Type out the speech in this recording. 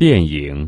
电影。